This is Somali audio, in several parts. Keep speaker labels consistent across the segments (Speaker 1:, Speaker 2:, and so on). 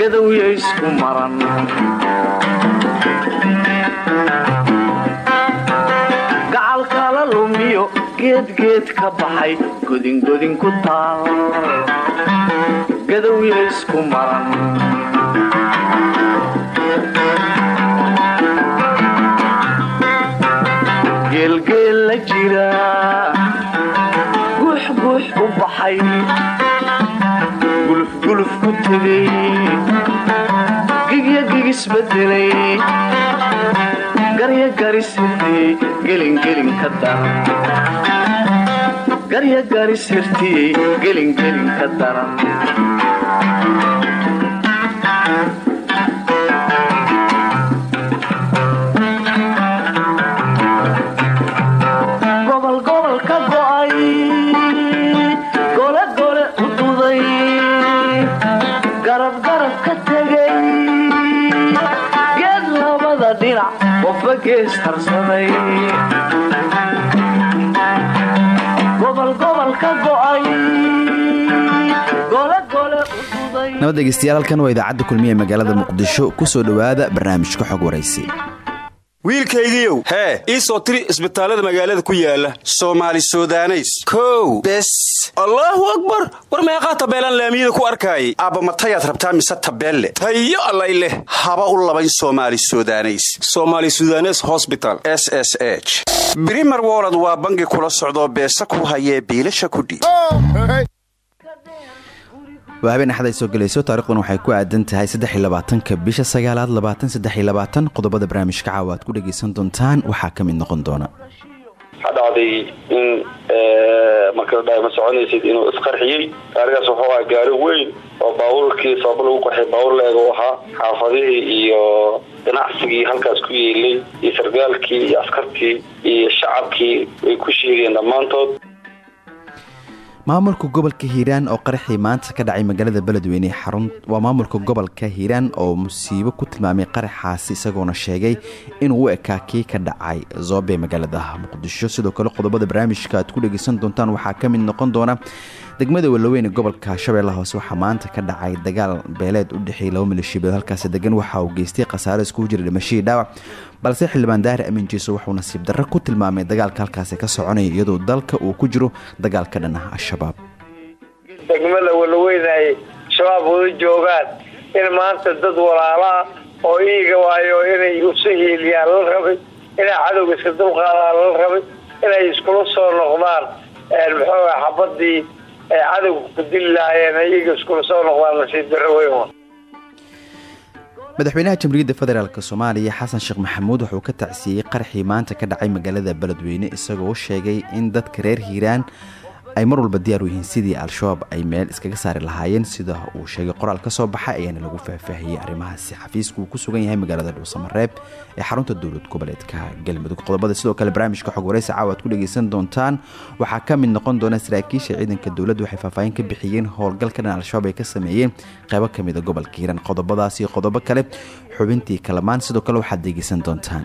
Speaker 1: gadowya isku maran. Gacalkala lumiyo geedgeed ka baxay godingodin ku taal. Gadowya isku maran. Geelgeel la jira guuxguux u baxay gulufguluf ku tegay gigya gigisbedelay garya garisirtiyey gelingelin ka daran
Speaker 2: nabad dhegeystayaal halkan waa idaacadda kulmiye magaalada muqdisho ku soo dhowaada barnaamijka xog waraysi
Speaker 3: wiilkaygiiow hee ii soo tiri isbitaallada magaalada ku yaalla soomaali sudaneys. Kow. Bes. Allaahu akbar. War meeqaa tabeelaan laamiyada ku arkaayay? Aabba matayaad rabtaa mise tabeelle? Tayo allay leh. Haba u labayn soomaali sudaneys. Somaali sudanes hosbital s s h. Brimer wolod waa bangi kula socdoo beesa ku hayee biilasha kudhiib
Speaker 2: waa habeen axad soo gelayso taarikhdan waxay ku aadan tahay saddexiyolabaatanka bisha sagaalaad labaatan saddexiyolabaatan qodobada barnaamijka caawa aad ku dhegaysan doontaan waxaa ka mid noqon doona.
Speaker 4: Waxaa dhacday in marka dha ma soconaysid inuu isqarxiyey gaarigaas wuxuu ahaa gaari weyn oo baabuurkii sababa lagu qarxay baabuur la-eg u ahaa xaafadihii iyo ganacsigii halkaas ku yeelay iyo sargaalkii iyo askartii iyo shacabkii way ku sheegeen dhammaantood
Speaker 2: maamulka gobolka hiiraan oo qaraxii maanta ka dhacay magaalada beledweyne xarun waa maamulka gobolka hiiraan oo musiibo ku tilmaamay qaraxaasi isagoona sheegay inuu u ekaa kii ka dhacay zoobe magaalada muqdisho. Sidoo kale qodobada barnaamijka aad ku dhegeysan doontaan waxaa ka mid noqon doona degmada walaweyne gobolka shabeellaha hoose waxaa maanta ka dhacay dagaal beeleed u dhexeeyay laba maleeshiyabeed halkaasi degan waxa uu geystay khasaare iskugu jira dhimashadii dhaawac. Balse xildhibaan daahir amin jiiso wuxuu nasiib darro ku tilmaamay dagaalka halkaasi ka soconaya iyadoo dalka uu ku jiro dagaal ka dhan ah al-shabaab.
Speaker 5: Degmada walaweynaay shabaab wada joogaan in maanta dad walaalaa oo iiga waayo inay isu hiiliyaan la rabay inay cadowga iska dulqaadaan la rabay inay iskula soo noqdaan muxuu xabadii ay cadowga ku dili lahaayeen iyaga iskula soo noqdaan nasiib darro weyn
Speaker 2: madaxweynaha jamhuuriyadda federaalk soomaaliya xasan sheekh maxamuud wuxuu ka tacsiiyey qaraxii maanta ka dhacay magaalada beledweyne isagoo sheegay in dadka reer hiiraan ay mar walba diyaar u yihiin sidii al-shabaab ay meel iskaga saari lahaayeen sida uu sheegay qoraal ka soo baxay ayaana lagu faahfaahiyey arrimahaasi xafiiska uu ku sugan yahay magaalada dhuusamareeb ee xarunta dowlad goboleedka galmudug qodobada sidoo kale barnaamijka xog waraysi caawa aad ku dhegeysan doontaan. Waxaa ka mid noqon doona saraakiisha ciidanka dowladda waxay faahfaahin ka bixiyeen howlgal ka dhan al-shabaab ay ka sameeyeen. Qeybo ka mida gobolka hiiraan qodobadaas iyo qodobo kale xubintii kalamaan sidoo kale waxaad dhegeysan doontaan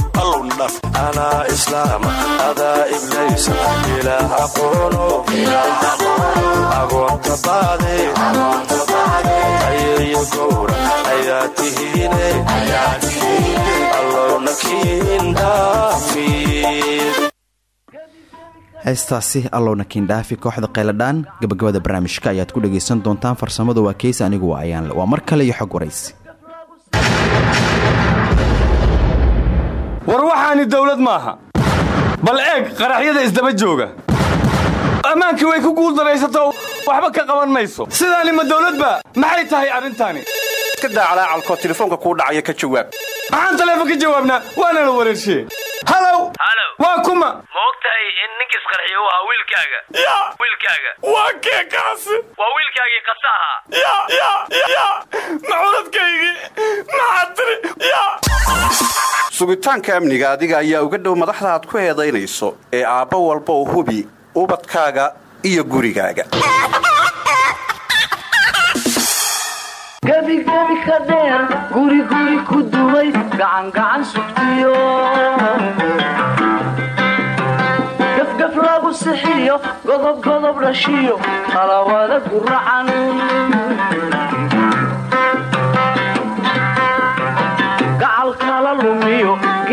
Speaker 6: anaa islaam adaa iblaysa ilaah aqoono agoonta
Speaker 2: heestaasi allowna kiindhaafi kooxda qayladhaan gabagabada barnaamijka ayaad ku dhegaysan doontaan farsamadu waa keys anigu waa ayaanle waa mar kale iyo xog waraysi
Speaker 7: war waxaani dawlad maaha. Bal eeg qaraxyada isdaba jooga. Ammaankii way ku guuldaraysato waxba ka qaban mayso. Sidaani ma dawladba maxay tahay arrintaani?
Speaker 3: Ka daacalaacalkoo telefoonka kuu dhacaya ka jawaab.
Speaker 7: Maxaan taleefon ka jawaabnaa? Waana la wareershe halow waa kuma.
Speaker 8: Ma og tahay in ninkiis qarxiyo u ahaa wiilkaaga.
Speaker 7: Ya!
Speaker 8: Wiilkaaga.
Speaker 7: Waa kee kaasi?
Speaker 8: Waa wiilkaagii qasa ahaa
Speaker 7: ya ya ya
Speaker 3: sugitaanka amniga adiga ayaa uga dhow madaxda aad ku eedaynayso ee aabbo walba u hubi ubadkaaga iyo gurigaaga.
Speaker 1: Gebigebi godobgodob dhashiyo qalawada guracan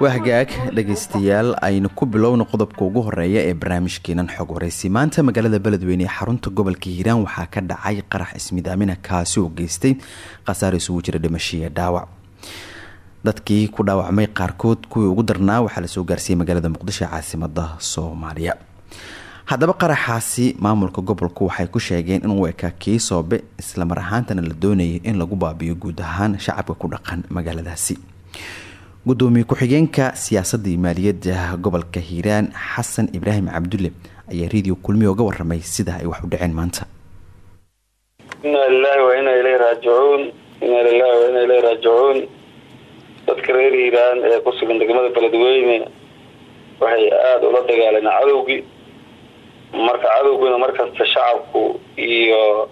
Speaker 2: waa hagaag dhegaystayaal aynu ku bilowna qodobka ugu horreeya ee barnaamijkeenan xog waraysi maanta magaalada beledweyne ee xarunta gobolka hiiraan waxaa ka dhacay qarax ismidaamina kaasi oo geystay khasaar isugu jira dhimashiya dhaawac. Dadkii ku dhaawacmay qaarkood kuwii ugu darnaa waxaa la soo gaarsiiyey magaalada muqdisho caasimada soomaaliya. Haddaba qaraxaasi maamulka gobolku waxay ku sheegeen inuu ekaa kii soobe islamar ahaantana la doonayay in lagu baabiyo guud ahaan shacabka ku dhaqan magaaladaasi gudoomiye ku-xigeenka siyaasadda maaliyadda gobolka hiiraan xasan ibraahim cabdulle ayaa radio kulmiya uga waramay sida ay wax u dhaceen maanta.
Speaker 4: Inaa lilahi wa inaa ileyhi raajicuun inaa lilahi wa inaa ileyhi raajicuun. Dadka reer hiiraan ee ku sugan degmada beledweyne waxay aada ula dagaaleen cadowgii. Marka cadowguna markasta shacabku iyo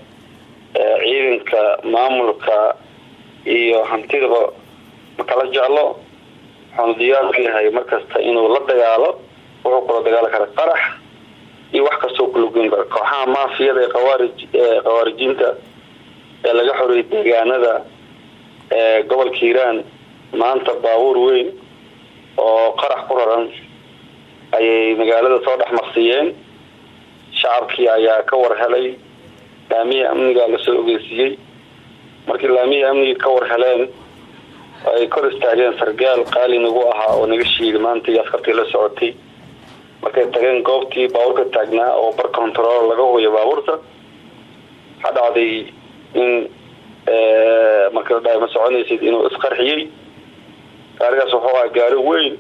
Speaker 4: ciidanka maamulka iyo hantidaba makala jeclo waxaanu diyaar u yahay markasta inuu la dagaalo wuxuu kula dagaali kara qarax iyo wax kastoo kulagoyn kara kooxaha maafiyada ee qawaarij ee khawaarijiinta ee laga xoreeyay deegaanada ee gobolka hiiraan maanta baabuur weyn oo qarax ku raran ayay magaalada soo dhex maqsiyeen. Shacabkii ayaa ka war helay laamiya amnigaa la soo ogeysiiyey. Markii laamiya amniga ka war ay kor istaageen sargaal qaali nagu ahaa oo naga shiiday maanta iyo askartii la socotay. Markay tageen goobtii baabuurka taagnaa oo bar control laga huyo baabuurta waxaa dhacday in marka la dhahay ma soconaysid inuu isqarxiyey gaarigaas wuxuu ahaa gaari weyn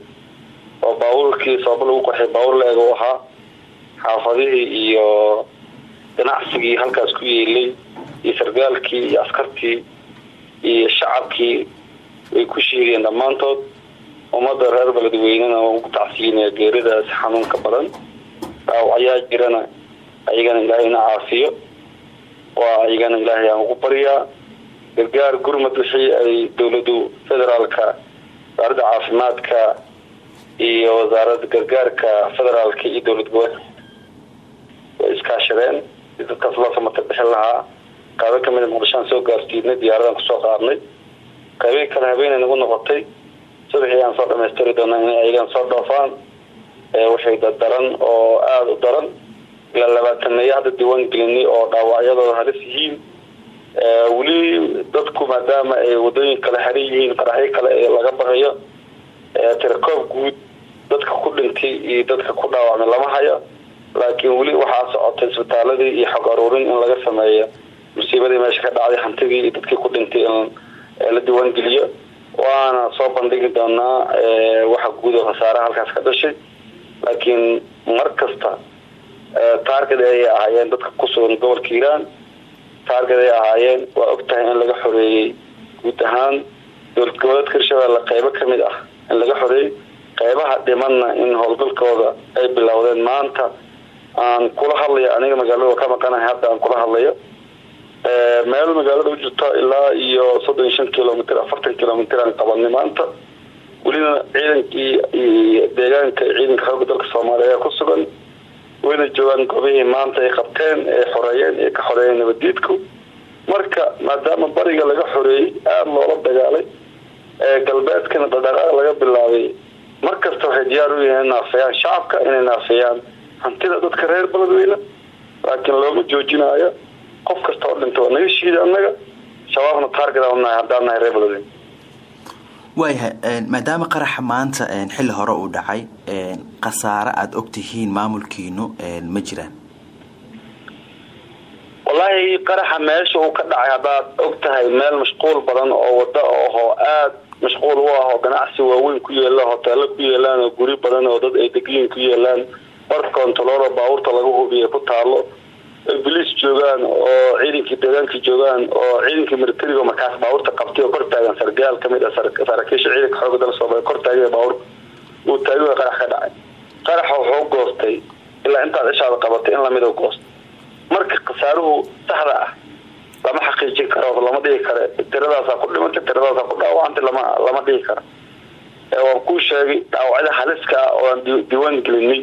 Speaker 4: oo baabuurkii sababa lagu qarxiyay baabuur la-eg ahaa. Xaafadihii iyo ganacsigii halkaas ku yeelay iyo sargaalkii iyo askartii iyo shacabkii way ku shiideen dhammaantood ummadda reer beledweynena waan ugu tacsiinaya geeridaas xanuunka badan. Dhaawacyaa jirana ayagana ilaahayna caafiyo. Waa ayagana ilaahay aan ugu baryaa gargaar gurmad wixii ay dowladu federaalka wasaaradda caafimaadka iyo wasaaradda gargaarka federaalka iyo dowlad goboleed way iskaashadeen si dadkaas loo samata bixin lahaa. Qaabo kamida muqdishoaan soo gaarsiinay diyaaradan ku soo qaadnay qaybihii kale habeenay nagu noqotay. Subaxii aan soo dhamaystiri doonaa inay ayagan soo dhoofaan waxay daran oo aada u daran. Ilaa labaataneeya hadda diiwaan gelinay oo dhaawacyadooda halis yihiin. Weli dadku maadaama ay wadooyin kale xiran yihiin qaraxyo kale ee laga baqayo tirakoob guud dadka ku dhintay iyo dadka ku dhaawacmay lama hayo. Laakiin weli waxaa socotay isbitaaladii iyo xog aruurin in laga sameeyo musiibadii meesha ka dhacday hantidii iyo dadkii ku dhintay in la diiwaan geliyo waana soo bandhigi doonaa waxa guud oo khasaaraha halkaas ka dhashay. Laakiin mar kasta taargad ayay ahaayeen dadka ku sugan gobolka hiiraan. Taargad ay ahaayeen waa og tahay in laga xoreeyey guud ahaan. Dowlad goboleedka hirshabeelle qeybo ka mid ah in laga xoreeyey qeybaha dhimanna in howlgalkooda ay bilowdeen maanta. Aan kula hadlayo aniga magaalada ka maqanahay hadda aan kula hadlayo meel magaalada u jirto ilaa iyo soddon shan kilomitr afartan kilomitr aan qabanay maanta welina ciidankii deegaanka ciidanka xooga dalka soomaaliya ayaa ku sugan. Wayna joogaan goobihii maanta ay qabteen ee xoreeyeen ee ka xoreeyeen nabadiidku marka maadaama bariga laga xoreeyey aada loola dagaalay galbeedkana dhadhaqaaq laga bilaabay mar kasta waxay diyaar u yihiin naafeeyaan shacabka inay naafeeyaan hantida dadka reer beledweyne laakiin looma joojinaayo qof kasta oo dhinta waa naga shiida annaga. Shabaabna taarget aan nahay haddaan nahay reer beledweyne
Speaker 2: waayahay maadaama qaraxa maanta xilli hore uu dhacay khasaare aada ogtihiin maamulkiinu ma jiraan?
Speaker 4: Wallaahi qaraxa meesha uu ka dhacay haddaad og tahay meel mashquul badan oo wada ahoo aad mashquul u ah oo ganacsi waaweyn ku yeela hoteelo ku yeelaan oo guri badan oo dad ay degliin ku yeelaan. Bar controlo baabuurta laga hubiya ku taalo boliis joogaan oo ciidankii deegaanka joogaan oo ciidankii militariga markaas baabuurta qabtay oo kor taagan sargaal ka mid ah saraakiisha ciidanka xooga dal soomaaliya kor taagay baabuurka uu taagay qarax ka dhacay. Qaraxa wuxuu goostay. Ilaa intaad ishaada qabatay in la mid goostay marka khasaaruhu saxda ah lama xaqiijin karo lama dhihi karo tiradaasaa ku dhimantay tiradaasaa ku dhaawacantay lama lama dhihi karo. Waan kuu sheegay dhaawacyada haliska ah oo aan diiwaan gelinay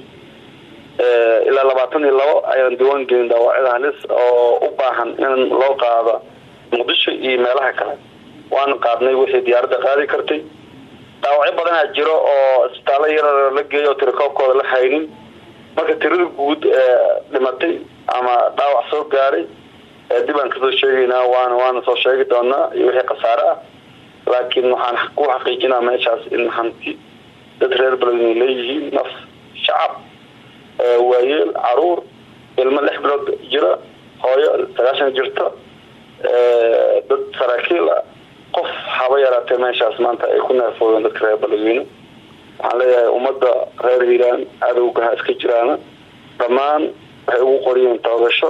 Speaker 4: ilaa labaatan iyo labo ayaan diiwaan gelin dhaawacyada halis oo u baahan in loo qaado muqdisho iyo meelaha kale. Waana qaadnay wixii diyaaradda qaadi kartay. Dhaawacyo badanaa jiro oo isbitaallo yar la geeyo oo tirakoobkooda la haynin. Marka tirada guud dhimatay ama dhaawac soo gaaray dib aan ka soo sheegaynaa waana waana soo sheegi doonaa iyo wixii khasaare ah. Laakiin waxaan ku xaqiijinaa meeshaas in hanti dad reer beledweyne leeyihiin naf shacab waayeel carruur ilmo lix bilood jira hooyo sagaashan jirta dad saraakiil ah qof haba yaraatee meeshaas maanta ay ku neerfoodeen dadka reer beledweyne waxaan leeyahay ummadda reer hiiraan cadowgaha iska jiraana. Dhammaan waxay ugu qoriyeen toogasho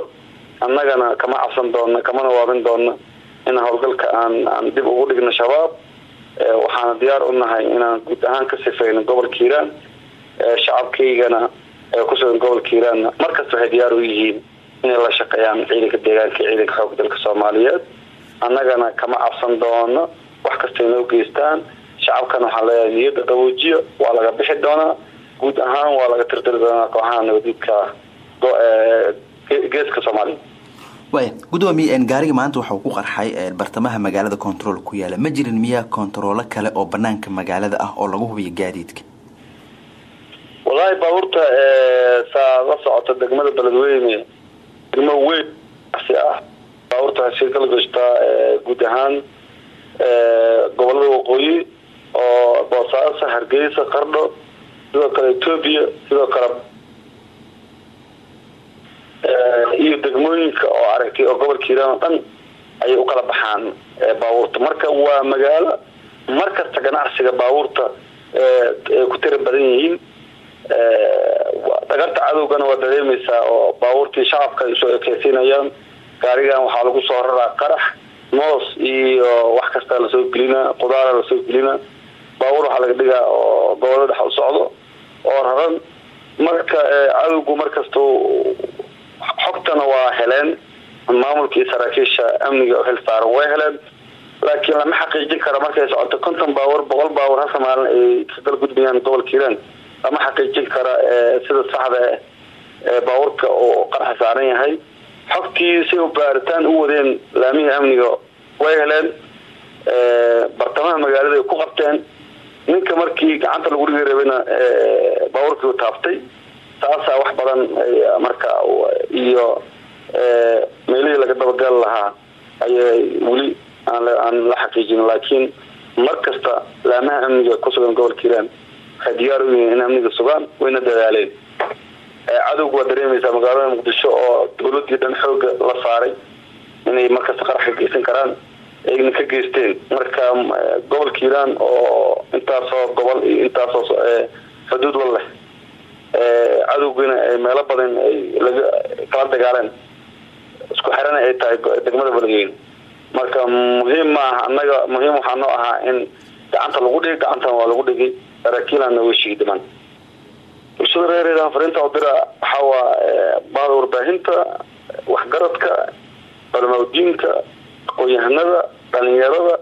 Speaker 4: annagana kama cabsan doona kamana waabin doona in howlgalka aan aan dib ugu dhigno shabaab. Waxaana diyaar u nahay inaan guud ahaan ka sifeyno gobolka hiiraan shacabkaygana kusugan gobolka hiiraanna markasta waxay diyaar u yihiin inay la shaqeeyaan ciidanka deegaanka ciidanka xoogga dalka soomaaliyeed. Annagana kama cabsan doono wax kasta inoo geystaan. Shacabkana waxaan leeyahay niyadda qaboojiya waa laga bixi doonaa. Guud ahaan waa laga tirtiri doonaa kooxaha nabadiidka geeska soomaaliya
Speaker 2: waaya gudoomiye gaariga maanta waxauu ku qarxay bartamaha magaalada control ku yaalla ma jirin miyaa kontaroolo kale oo banaanka magaalada ah oo lagu hubiyo gaadiidka
Speaker 4: wallaahi baabuurta saa la socota degmada beledweyne degmo weyn si ah baabuurta waxay kala gashtaa guud ahaan gobollada waqooyi oo boosaaso hargeysa qardho sidoo kale etoobiya sidoo kale iyo degmooyinka oo aragtay oo gobolka hiiraan oo dhan ayay u kala baxaan baabuurta marka waa magaalo markasta ganacsiga baabuurta ay ku tira badan yihiin dhagarta cadowgana waa dareemaysaa oo baabuurtii shacabka ay soo ekeysiinayaan. Gaarigan waxaa lagu soo raraa qarax moos iyo wax kastaa la soo gelina qudaara la soo gelina. Baabuur waxaa laga dhigaa oo gobollada dhex u socdo oo raran. Marka cadowgu markasta xogtana waa heleen. Maamulka saraakiisha amniga xil saaran way heleen. Laakiin lama xaqiijin karo markay socoto konton baawur boqol baawur halka maalin ay kagal gudbayaan gobolka hiiraan lama xaqiijin kara sida saxda baabuurka oo qaraxa saaran yahay xogtii si baaritaan u wadeen laamihii amniga way heleen. Bartamaha magaalada ay ku qabteen. Ninka markii gacanta lagu dhigi rabayna baabuurkii u taabtay taasaa wax badan marka iyo meelihii laga dabagali lahaa ayay weli aan la xaqiijin. Laakiin mar kasta laamaha amniga kusugan gobolka hiiraan waxay diyaar u yihiin in amniga sugaan wayna dadaaleen. Cadowga waa dareemaysaa magaalada muqdisho oo dawladii dhan xooga la saaray inay markasta qarax ka geysan karaan ayna ka geysteen marka gobolka hiiraan oo intaasoo gobol iyo intaasoo xuduud la leh cadowgiina ay meelo badan ay laga kala dagaaleen. Isku xirana ay tahay degmada beledweyne marka muhiim maaha annaga muhiim waxaa noo ahaa in gacanta lagu dhigi gacantana waa lagu dhigay saraakiilaan nooga sheegi dhiman. Bulshada reereedan fariinta udira waxaa waa baada warbaahinta waxgaradka culamaudiinka aqoon-yahanada dhalinyarada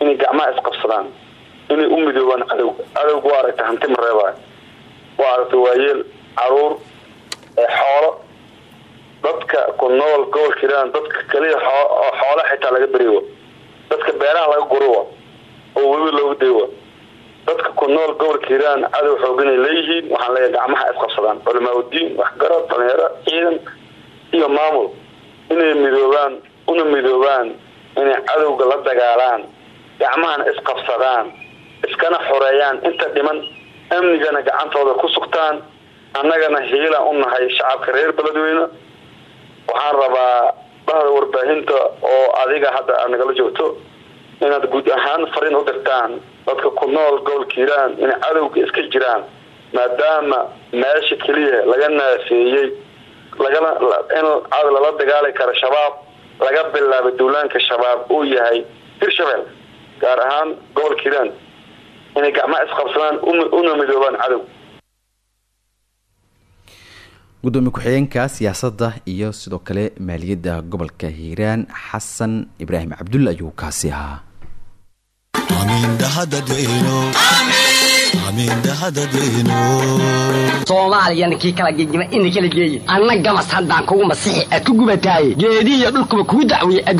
Speaker 4: inay gacmaha isqabsadaan inay u midoobaan cadowga. Cadowga waa aragtay hanti ma waa aragtay waayeel carruur xoolo dadka ku nool gobolka hiiraan dadka kaliya xoola xitaa laga beriwa dadka beeraha laga guriwa oo webi loogu daywa dadka ku nool gobolka hiiraan cadow xooganay leeyihiin waxaan leeyahay gacmaha isqabsadaan culamaauddiin waxgarad dhalinyaro ciidan iyo maamul. Inay midoobaan una midoobaan inay cadowga la dagaalaan gacmahana isqabsadaan iskana xoreeyaan. Inta dhiman amnigana gacantooda ku sugtaan annagana hiilaan u nahay shacabka reer beledweyne. Waxaan rabaa dhahda warbaahinta oo adiga hadda aad nagala joogto inaad guud ahaan fariin u dirtaan dadka ku nool gobolka hiiraan inay cadowga iska jiraan maadaama meesha keliya laga naafeeyey in cad lala dagaali karo shabaab laga bilaabo duulaanka shabaab uu yahay hirshabeel gaar ahaan gobolka hiiraan. Inay gacmaha isqabsadaan una midoobaan cadow.
Speaker 2: Gudoomiye ku-xigeenka siyaasadda iyo sidoo kale maaliyadda gobolka hiiraan xasan ibraahim cabdulle ayuu kaasi ahaa
Speaker 9: soomaaliyana kii kala gegima ina kala geeye anna gamas kugu masixi aad ku gubataaye geedihiyo dhulkuba kuu dacweeye aad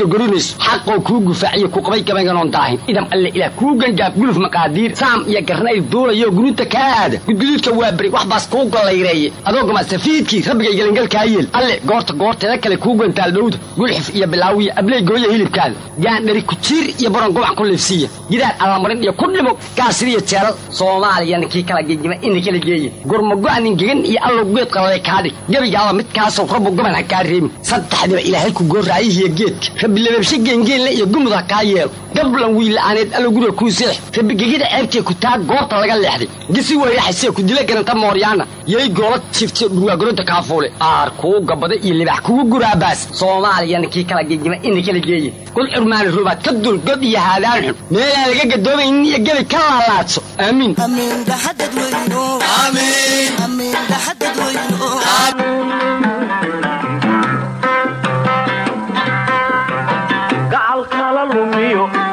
Speaker 9: xaqoo kuu gufaaciyo ku qabay gabaynganoon daahin idam alle ilaah kuu gangaaf guluf maqaadiir saam iyo garnayl duulayo guruuta kaa aada gudguduudka waa beri wax kuu gollayreeye adoo gamasafiidkii rabbigay gelingalkaa yeel alle goorta goorteeda kale kuu gantaal dhowda gulxif iyo bilaawiyo abley gooya hilibkaada gaandhari kujiir iyo baron gobac ku liifsiiya gidaar allamarin iyo ku dhimo gaasiriyo jeelal soomaaliyana kii kala gegima ina kala geeye gurmago-anin gegan iyo allow geed qaladay kaadhig gebigaaba midkaasoo rabbu goban ha kaa reebin saddexdiba ilaahay ku gooraayihiyo geedka rabbi lababshe geengeenle iyo gumud ha kaa yeelo gablan wiila'aaneed allow guriga kuu seex rabbi gegida ceebtee ku taa goorta laga leexday gisi weyraxasee ku dila garanta mooryaana yay goola jifte dhurwaagoronta kaafuule aar kuu gabada iyo libax kugu guraabaas soomaaliyana kii kala gegima ina kala geeye kul xurmaani rubaad ka dul god iyo haadaan xun meelaan laga gadoomaynin iyo gebi ka laalaadso. Aamiin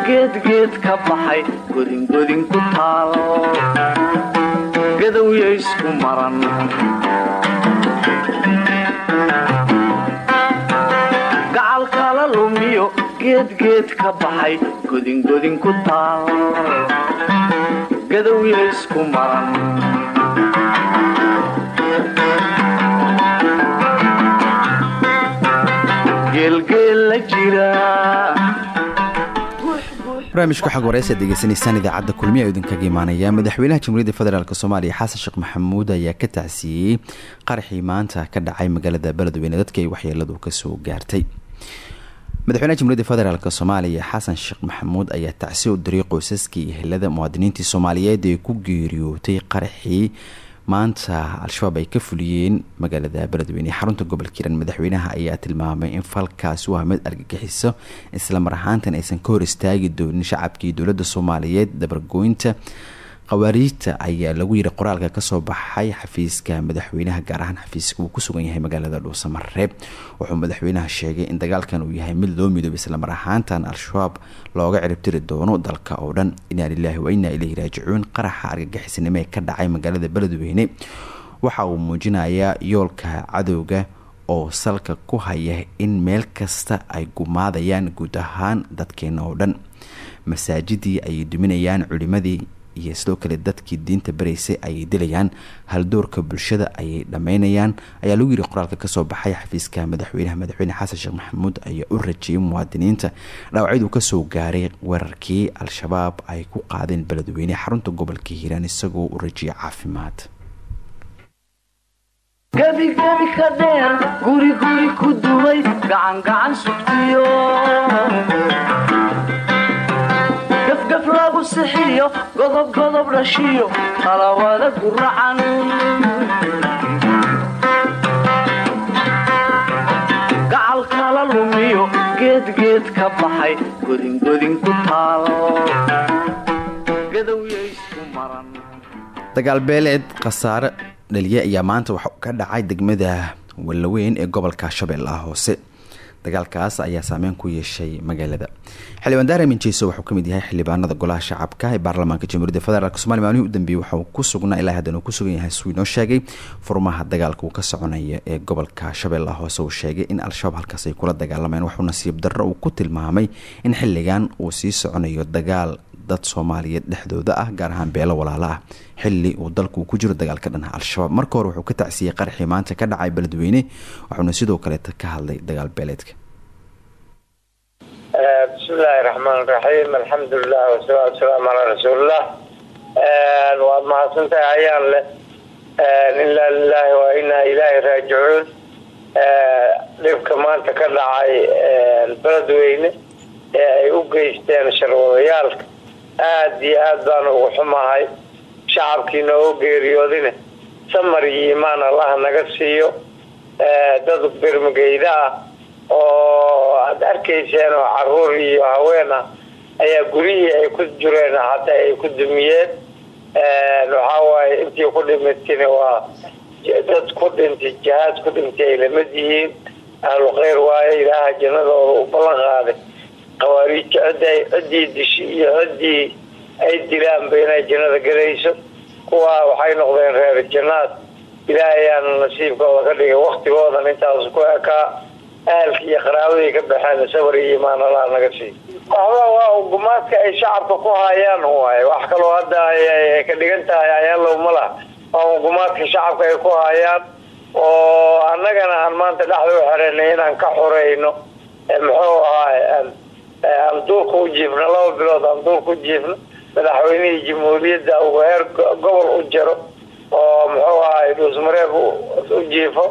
Speaker 1: geedgeed ka baxay godingodin ku taal. Isku maran geedgeed ka baxay godingodin ku taal gadowya isku maran
Speaker 2: barnaamijka xog wareysa degeysanaysaan idaacadda kulmiya oo idinkaga imaanaya madaxweynaha jamhuuriyadda federaalk soomaaliya xasan sheekh maxamuud ayaa ka tacsiiyey qaraxii maanta ka dhacay magaalada beledweyne dadkii ay waxyeeladu ka soo gaartay madaxweynaha jamhuuriyadda federaalk soomaaliya xasan sheekh maxamuud ayaa tacsi u diray qoysaskii iyo helada muwaadiniintii soomaaliyeed ee ku geeriyootay qaraxii maanta al-shabaab ay ka fuliyeen magaalada beledweyne. Xarunta gobolka hiiraan madaxweynaha ayaa tilmaamay in falkaasi waa mid argagixiso islamar ahaantan aysan ka hor istaagi doonin shacabkii dowladda soomaaliyeed dabargooynta khawaariijta ayaa lagu yiri qoraalka ka soo baxay xafiiska madaxweynaha gaar ahaan xafiiska uu kusugan yahay magaalada dhuusamareeb wuxuu madaxweynaha sheegay in dagaalkan uu yahay mid loo midoob islamar ahaantan al-shabaab looga ciribtiri doono dalka oo dhan. Inaa lilaahi wa inaa ileyhi raajicuun qaraxa argagixisnimo ee ka dhacay magaalada beledweyne. Waxa uu muujinayaa yoolka cadowga oo salka ku haya in meel kasta ay gumaadayaan guud ahaan dadkeena oo dhan. Masaajidii ayay duminayaan culimadii iyo sidoo kale dadkii diinta baraysay ayay dilayaan haldoorka bulshada ayay dhammeynayaan ayaa lagu yiri qoraalka ka soo baxay xafiiska madaxweynaha madaxweyne xasan sheekh maxamuud ayaa u rajiyay muwaadiniinta. Dhaawacyadu ka soo gaaray weerarkii al-shabaab ay ku qaadeen beledweyne xarunta gobolka hiiraan isagoo u rajiyay caafimaad.
Speaker 1: Gebigebi ka dheer guriguri ku dumay gacangacan sugtiyo lagu sixiyo godobgodob dhashiyo talawada guracan gacal kala lumiyo geedgeed ka baxay godingodin ku taal
Speaker 2: dagaal beeleed khasaare dhaliye ayaa maanta waxa ka dhacay degmada wallaweyn ee gobolka shabeellaha hoose dagaalkaas ayaa saameyn ku yeeshay magaalada. Xildhibaan daare minjeyso wuxuu ka mid yahay xildhibaanada golaha shacabka ee baarlamaanka jamhuuriyadda federaalk somalia maalmihii u dambeeyey waxauu ku sugnaa ilaa haddana uu ku sugan yahay suu inoo sheegay furmaha dagaalka uu ka soconaya ee gobolka shabeellaha hoose uu sheegay in al-shabaab halkaas ay kula dagaalamayeen wuxuu nasiib darro uu ku tilmaamay in xilligan uu sii soconayo dagaal dad soomaaliyeed dhexdooda ah gaar ahaan beelo walaalo ah. Xili uu dalku ku jiro dagaalka dhanaha al-shabaab. Marka hore wuxuu ka tacsiyey qarxii maanta ka dhacay beledweyne wuxuuna sidoo kaleeta ka hadlay dagaal beeleedka.
Speaker 5: Bismi illaahi raxmaan raxiim alxamdulilah wasalaatu wasalaamu calaa rasuulillah. Waad mahadsantahay ayaan leh. Ilaa lilaahi waa inaa ilaahi raajicuun. Dhibka maanta ka dhacay beledweyne ee ay u geysteen sharwadayaalka aada iyo aad baan ugu xumahay. Shacabkii nooga geeriyoodine samar iyo imaan allaha naga siiyo. Dad birmageyda ah oo aada arkayseen oo carruur iyo haween ah ayaa guryihii ay ku jireen hataa ay ku dumiyeen. Waxaa waaye intii ku dhimitine waa dad ku dhintay jihaad ku dhintay ay la mid yihiin. Waaye ilaaha jannadooda u ballan qaaday khawaariijta ciddii dishi iyo ciddii ay dilaanba inay jannada gelayso kuwaa waxay noqdeen reer jannaad. Ilaahayaana nasiibkooda ka dhigay waktigoodan intaas ku ekaa. Ahalkii iyo qaraabadii ka baxeen sabar iyo imaan allah naga sii. Waxba waa gumaadka ay shacabka ku hayaan waaye wax kaloo hadda ay ka dhigan tahay ayaalow ma lah waa gumaadka shacabka ay ku hayaan oo annagana aan maanta dhexda u xeranay inaan ka xoreyno muxuu ahaay aan duulka u jiifno laba bilood aan duulka u jiifno madaxweynihii jamhuuriyadda uu heer gobol u jaro oo muxuu ahaay dhuusmareeb u jiifo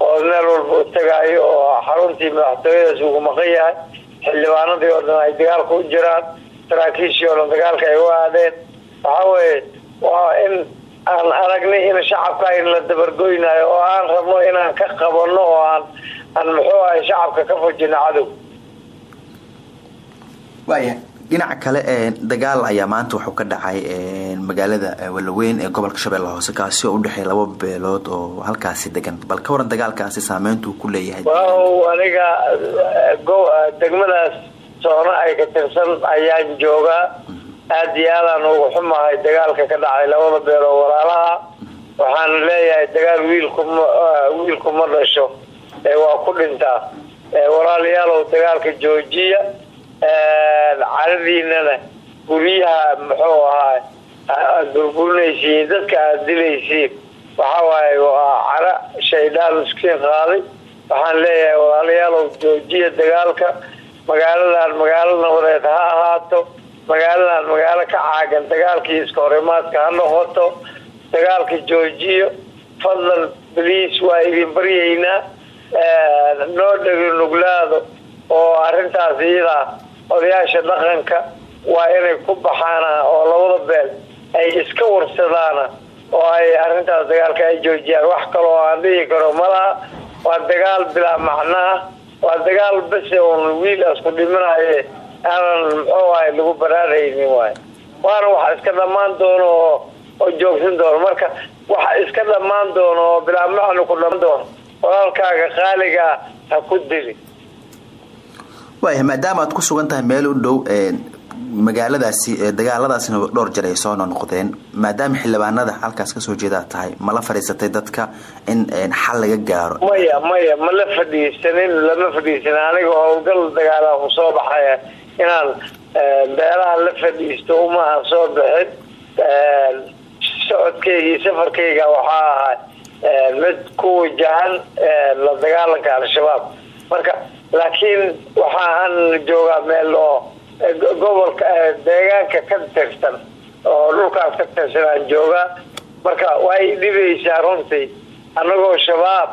Speaker 5: oo meel walba u oo xaruntii madaxtooyadaas ugu maqan yahay. Xildhibaanadii oo dhan ay dagaalka u jiraan saraakiishii oo dhan dagaalka ay u aadeen. Waxaa weeye waa in aan aragnay in shacabka in la dabargoynayo oo aan rabno inaan ka qabano oo aan aan muxuu ahay shacabka ka fujino cadow
Speaker 2: waaya dhinaca kale dagaal ayaa maanta wuxuu ka dhacay magaalada walaweyn ee gobolka shabeelle hoose kaasi oo udhexeeya laba beelood oo halkaasi degan bal ka waran dagaalkaasi saameyntu ku leeyahay.
Speaker 5: Waaw aniga degmadaas soono ay ka tirsan ayaan joogaa. Aada iyo aadaan ugu xumahay dagaalka ka dhacay labada beeloo walaalaha. Waxaana leeyahay dagaal wiilkuma wiilku ma dhasho. Waa ku dhintaa. Walaalayaalow dagaalka joojiya caradiinana guryaha muxuu ahaa aad burburinaysiin dadka aada dilaysiin. Waxa waaye waa cara shaydaan iskiin qaaday. Waxaan leeyahay walaalayaalow joojiya dagaalka. Magaaladan magaalo nabadeed ha ahaato. Magaaladan magaalo ka caagan dagaalkii iska horimaadka ha noqoto. Dagaalka joojiyo. Fadlan baliis waa idin baryaynaa. Noo dhegi nuglaado oo arrintaas iyadaa odayaasha dhaqanka waa inay ku baxaana oo labada beel ay iska warsadaana oo ay arrintaas dagaalka ay joojiyaan. Wax kaloo aan dhihi karo malaha waa dagaal bilaa macno ah. Waa dagaal bese un wiil asku dhiminaye aanan muxuu ahay lagu baraaraynin waay waana waxa iska dhammaan doono oo oo joogsan doono. Marka waxa iska dhammaan doono oo bilaa macno ku dhammaan doono. Walaalkaaga qaaligaa ha ku dili
Speaker 2: waaya maadaama aad ku sugan tahay meel u dhow magaaladaasi dagaaladaasina dhowr jeer ay soo noqdeen maadaama xildhibaanada halkaas ka soo jeedaad tahay ma la fadhiisatay dadka in xal laga gaaro?
Speaker 5: Maya maya ma la fadhiisanin lama fadhiisanin aniga howlgal dagaalaan ku soo baxaya inaan beelaha la fadhiisto uma aan soo bixin socodkayga iyo safarkayga waxaa ahaa mid ku wajahan la dagaalanka al-shabaab. Marka laakiin waxa aan joogaa meel oo gobolka deegaanka ka tirsan oo dhulkaas ka tirsan aan joogaa. Marka way dhibaysaa runtii. Annagoo shabaab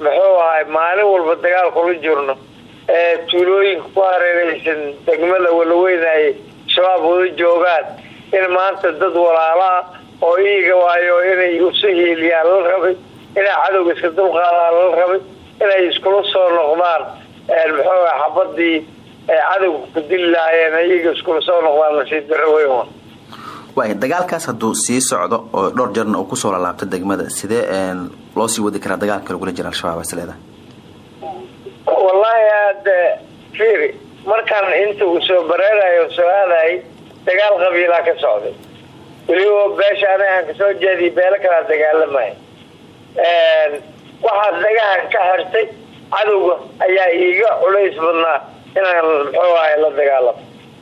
Speaker 5: muxuu ahay maalin walba dagaal kula jirno. Ee tuulooyinka ku hareeraysan degmada walaweynay shabaab wada joogaan. In maanta dad walaalaha oo iiga waayo inay isu hiiliyaan la rabay inay cadowga iska dulqaadaan la rabay inay iskula soo noqdaan muxuu ah xabadii ay cadowga ku dili lahaayeen iyaga iskula soo noqdaan nasiib daro weyn wa
Speaker 2: waaya dagaalkaas hadduu sii socdo oo dhowr jarna uu ku soo lalaabto degmada sidee loo sii wadi karaa dagaalka lagula jira al-shabaab isleedahay
Speaker 5: wallaahi aada fiiri markaan inta uu soo bareerayo soo aadahay dagaal qabiilaa ka socday. Weliba beesha aniga aan ka soo jeediy beelo kalaa dagaalamaya waxaas dhagahan ka xirtay cadowga ayaa iiga culays badnaa inaan muxuu ahay la dagaalamo.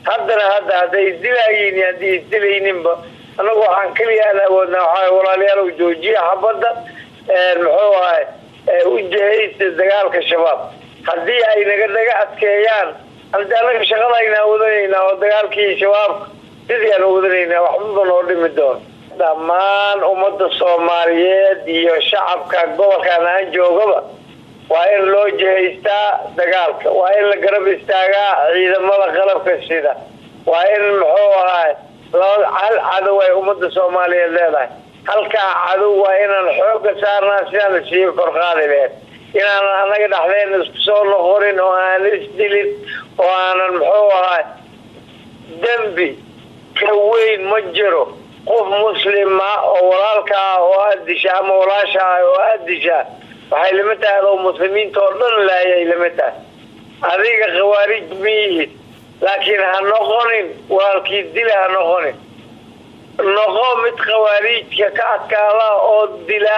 Speaker 5: Haddana hadda hadday isdilaayiin iyo haddii isdilayninba annagu waxaan keliya aan awoodnaa waxaa walaalayaal joojiya xabadda muxuu ahay u jihaysta dagaalka shabaab. Haddii ay naga naga adkeeyaan haddi annaga shaqadayna wadanaynaa oo dagaalkii shabaabka sidii aan wadanaynaa waxbaba noo dhimi doono dhammaan ummadda soomaaliyeed iyo shacabka gobolkan aan joogaba waa in loo jihaystaa dagaalka. Waa in la garab istaagaa ciidamada qalabka sida. Waa in muxuu laba hal cadow ay ummadda soomaaliyeed leedahay. Halkaa cadow waa inaan xooga saarnaa sidaan isiiga korqaadi laheyd inaanan annaga dhexdeena isku soo noqonin oo aanan isdilin oo aanan muxuu ahaay dembi ka weyn ma jiro. Qof muslima oo walaalka ah oo aad disha ama walaasha ah oo aad disha waxay lama tahay adoo muslimiinta oo dhan laayay lama tahay. Adiga khawaarij miyihid laakiin ha noqonin walaalkii dila ha noqonin. Noqo mid khawaariijka ka adkaada oo dila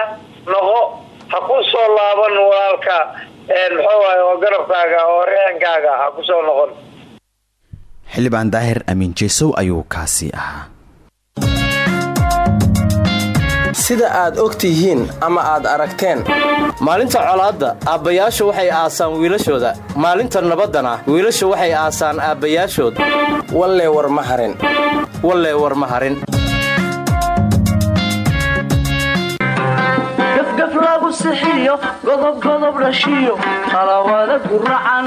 Speaker 5: noqo ha ku soo laaban walaalka muxuu ahay oo garabkaaga oo reeankaaga ha ku soo noqon.
Speaker 2: Xildhibaan daahir amiin jeesow ayuu kaasi ahaa
Speaker 10: sida aad og tihiin ama aad aragteen. Maalinta colaadda aabbayaashu waxay aasaan wiilashooda. Maalinta nabaddana wiilashu waxay aasaan aabbayaashood wallee war ma harin. Wallee war ma harin.
Speaker 1: Gafgaf lagu sixiyo godobgodob dhashiyo qalawada guracan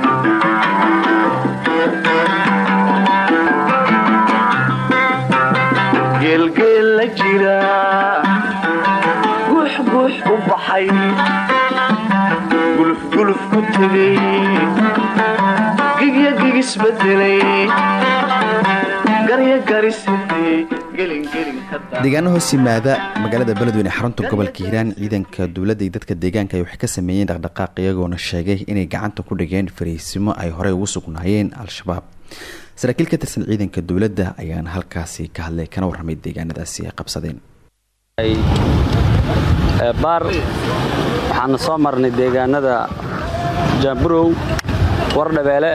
Speaker 1: ku
Speaker 2: deegaano hoos yimaada magaalada beledweyne xarunta gobolka hiiraan ciidanka dowladda iyo dadka deegaanka ay waxay ka sameeyeen dhaqdhaqaaq iyagoona sheegay inay gacanta ku dhigeen fariisimo ay horey ugu sugnaayeen al-shabaab. Saraakiil ka tirsan ciidanka dowladda ayaana halkaasi ka hadlay kana warramay deegaanadaasi ay qabsadeen.
Speaker 11: Baar waxaana soo marnay deegaanada jaamburow wardhabeele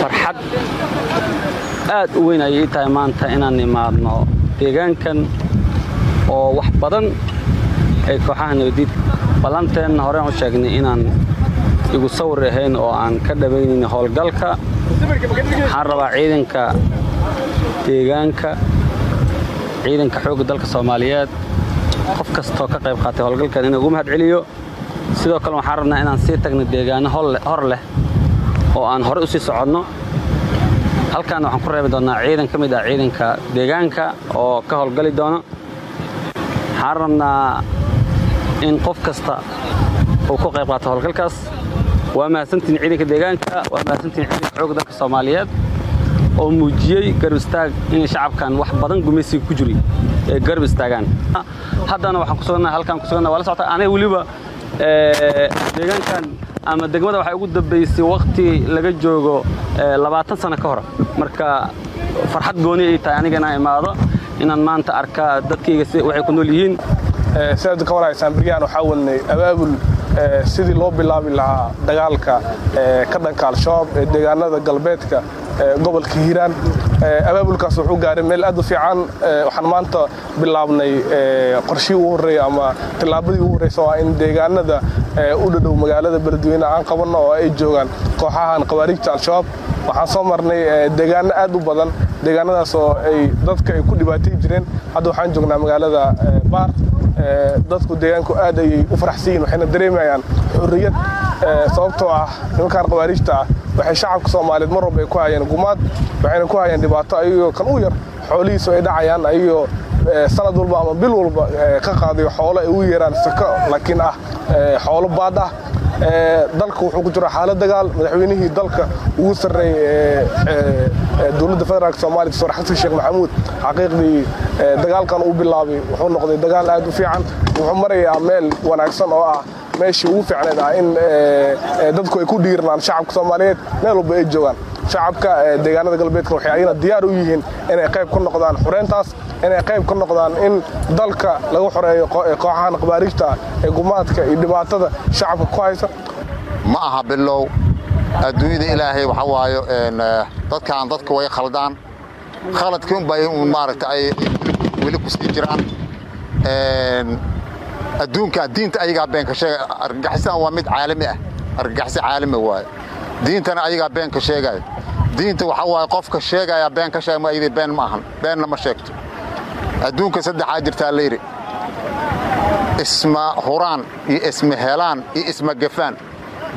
Speaker 11: farxad. Aad u weyn ayay tahay maanta inaan imaadno deegaankan oo wax badan ay kooxaha nabadiid ballanteenna horeen u sheegnay inaan igu sawir ahayn oo aan ka dhabaynayn howlgalka. Waxaan rabaa ciidanka deegaanka ciidanka xoogga dalka soomaaliyeed qof kastoo ka qayb qaatay howlgalkan inuu ugu mahad celiyo sidoo kale waxaan rabnaa inaan sii tagno deegaano hor leh oo aan horey u sii soconno halkaana waxaan ku reebi doonnaa ciidan ka mid ah ciidanka deegaanka oo ka howlgali doono. Waxaan rabnaa in qof kasta uu ku qayb qaato howlgalkaas. Waa mahadsantihin ciidanka deegaanka waa mahadsantihin ciidanka xoogga dalka soomaaliyeed oo muujiyey garab istaag inay shacabkan wax badan gumaysiga ku jiri ee garab istaagaan. Haddana waxaan kusugannaha halkaan kusugannaha waa la socota aniga weliba deegaankan ama degmada waxay ugu dambaysay wakhti laga joogo labaatan sano ka hor. Marka farxad gooni ay tahay aniga inaan imaado inaan maanta arkaa dadkayga waxay ku nool yihiin.
Speaker 12: Sidaad ka waraysaan beryahan waxaa wadnay abaabul sidii loo bilaabi lahaa dagaalka ka dhanka al-shabaab ee deegaanada galbeedka gobolka hiiraan abaabulkaas wuxuu gaaray meel aad u fiican waxaan maanta bilaabnay qorshihii ugu horreeya ama tillaabadii ugu horreysa waa in deegaanada u dhadhow magaalada beledweyne aan qabanno oo ay joogaan kooxahan khawaarijta al-shabaab waxaan soo marnay deegaano aad u badan deegaanadaas oo ay dadka ay ku dhibaatay jireen. Hadda waxaan joognaa magaalada baar dadku deegaanku aad ayay u faraxsan yihiin waxayna dareemayaan xurriyad sababtoo ah nimankan khawaarijta waxay shacabka soomaaliyeed mar walba ay ku hayeen gumaad waxayna ku hayeen dhibaato ayagoo kan u yar xoolihiisu ay dhacayaan ayagoo sanad walba ama bil walba ka qaadayo xoolo ay ugu yeeraan sako laakiin ah xoolo baad ah. Dalka wuxuu ku jira xaalad dagaal madaxweynihii dalka ugu sarreeyey dowladda federaalk soomaaliya dr xasan sheekh maxamuud xaqiiqdii dagaalkan uu bilaabay wuxuu noqday dagaal aad u fiican. Wuxuu marayaa meel wanaagsan oo ah meeshii ugu fiicneed ah in dadku ay ku dhiirnaan shacabka soomaaliyeed meel walba ay joogaan. Shacabka deegaanada galbeedka waxay ayana diyaar u yihiin inay qayb ka noqdaan xureyntaas inay qayb ka noqdaan in dalka lagu xoreeyo kooxahan qabaariijta ee gumaadka iyo dhibaatada shacabka ku haysa.
Speaker 13: Ma aha bilow. Adduunyada ilaahay waxa waayo dadkan dadka way khaldaan. Khaladkii unbay maaragta ay weli ku jiraan adduunka diinta ayagaa beenka sheega argagixisaan waa mid caalami ah. Argagixisa caalami waaye. Diintana ayagaa beenka sheegaya. Diinta waxa waaye qofka sheegaya been ka sheeg ma ayadii been ma ahan. Beenna ma sheegto. Adduunka saddexaa jirtaa layidhi isma huraan iyo isma helaan iyo isma gafaan.